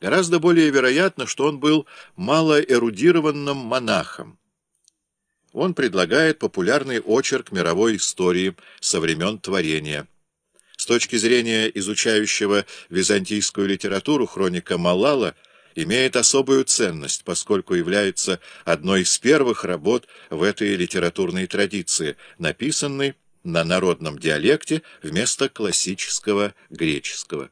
Гораздо более вероятно, что он был малоэрудированным монахом. Он предлагает популярный очерк мировой истории со времен творения. С точки зрения изучающего византийскую литературу хроника Малала имеет особую ценность, поскольку является одной из первых работ в этой литературной традиции, написанной на народном диалекте вместо классического греческого.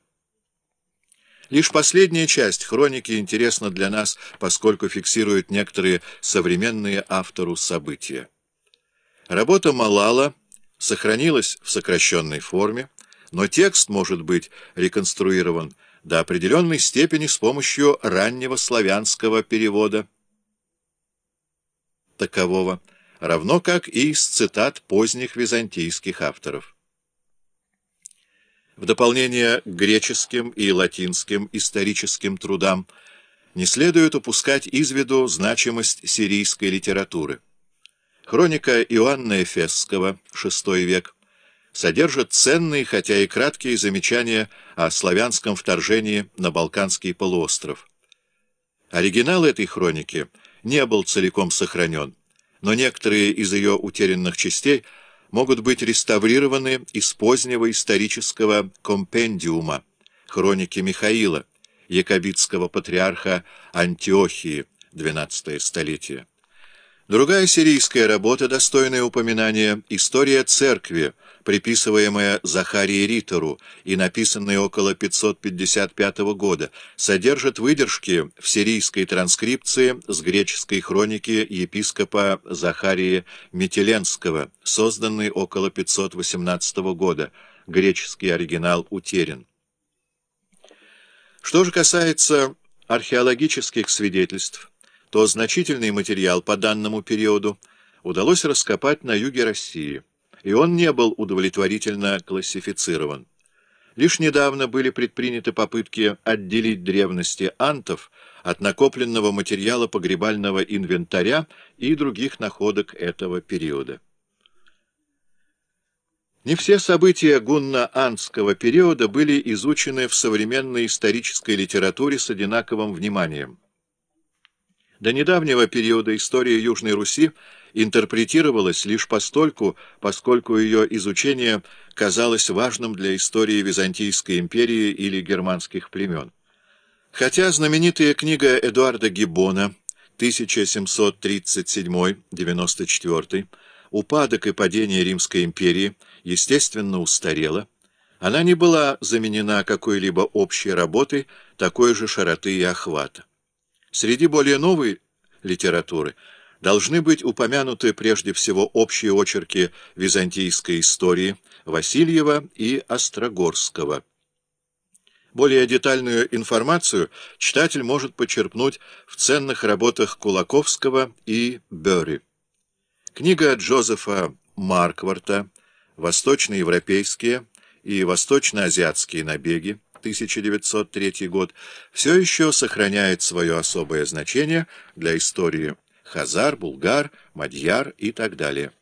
Лишь последняя часть хроники интересна для нас, поскольку фиксирует некоторые современные автору события. Работа Малала сохранилась в сокращенной форме, но текст может быть реконструирован до определенной степени с помощью раннего славянского перевода такового, равно как и из цитат поздних византийских авторов. В дополнение к греческим и латинским историческим трудам не следует упускать из виду значимость сирийской литературы. Хроника Иоанна Эфесского, VI век, содержит ценные, хотя и краткие замечания о славянском вторжении на Балканский полуостров. Оригинал этой хроники не был целиком сохранен, но некоторые из ее утерянных частей – могут быть реставрированы из позднего исторического компендиума хроники Михаила, якобитского патриарха Антиохии, XII столетие. Другая сирийская работа, достойная упоминания, «История церкви», приписываемая Захарии Ритору и написанная около 555 года, содержит выдержки в сирийской транскрипции с греческой хроники епископа Захарии Метеленского, созданной около 518 года. Греческий оригинал утерян. Что же касается археологических свидетельств, то значительный материал по данному периоду удалось раскопать на юге России, и он не был удовлетворительно классифицирован. Лишь недавно были предприняты попытки отделить древности антов от накопленного материала погребального инвентаря и других находок этого периода. Не все события гунно-андского периода были изучены в современной исторической литературе с одинаковым вниманием. До недавнего периода история Южной Руси интерпретировалась лишь постольку, поскольку ее изучение казалось важным для истории Византийской империи или германских племен. Хотя знаменитая книга Эдуарда Гиббона 1737-94 «Упадок и падение Римской империи» естественно устарела, она не была заменена какой-либо общей работой такой же широты и охвата. Среди более новой литературы должны быть упомянуты прежде всего общие очерки византийской истории Васильева и Острогорского. Более детальную информацию читатель может почерпнуть в ценных работах Кулаковского и Бёрри. Книга Джозефа Маркварта «Восточноевропейские и восточноазиатские набеги» 1903 год, все еще сохраняет свое особое значение для истории хазар, булгар, мадьяр и так далее.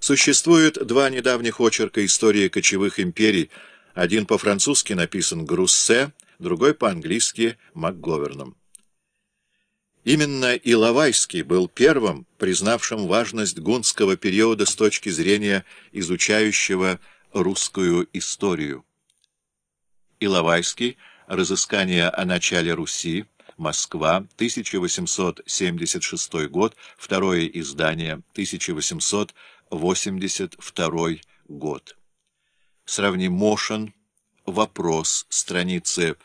Существует два недавних очерка истории кочевых империй, один по-французски написан Груссе, другой по-английски МакГоверном. Именно Иловайский был первым, признавшим важность гунского периода с точки зрения изучающего русскую историю. Иловайский. Разыскание о начале Руси. Москва. 1876 год. Второе издание. 1882 год. Сравним Мошен. Вопрос. Страницы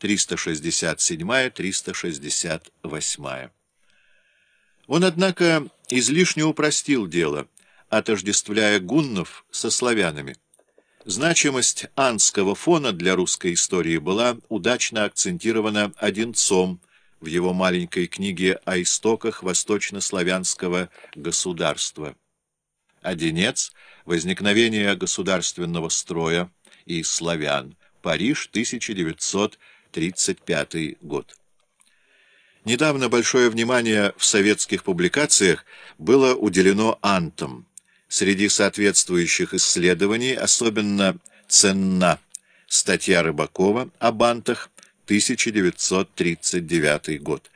367-368. Он, однако, излишне упростил дело, отождествляя гуннов со славянами. Значимость анского фона для русской истории была удачно акцентирована Одинцом в его маленькой книге о истоках восточнославянского государства. Одинец – возникновение государственного строя и славян. Париж, 1935 год. Недавно большое внимание в советских публикациях было уделено антам. Среди соответствующих исследований особенно ценна статья Рыбакова о бантах 1939 год.